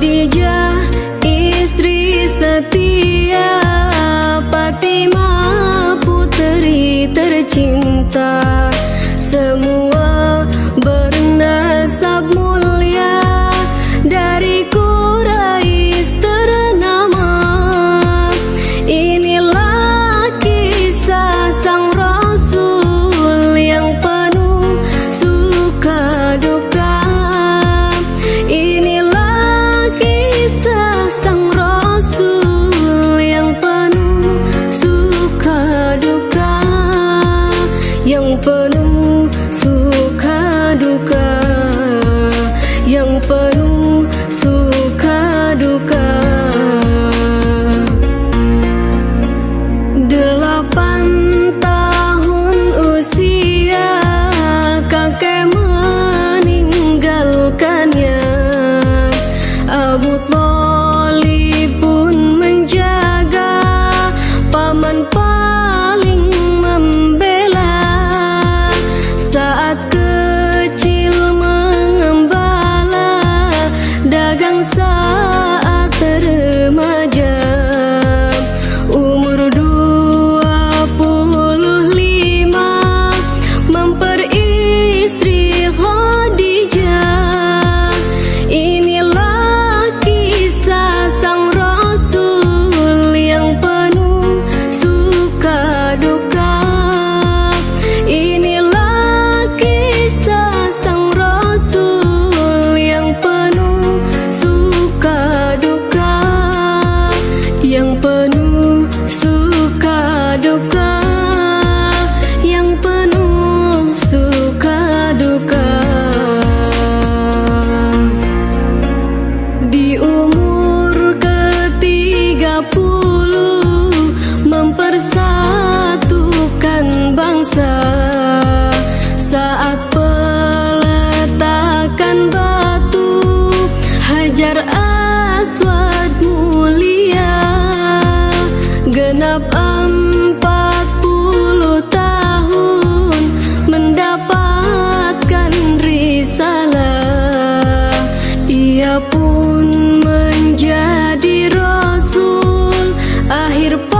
جی ستیا پتیما پوتری تر چنتا Mutlu پول سات بن سات پا کن بات ہجر آ سو مولیا گنا پم پات پولتا ہوں منڈا پات كن سال یا پون منجو آرپ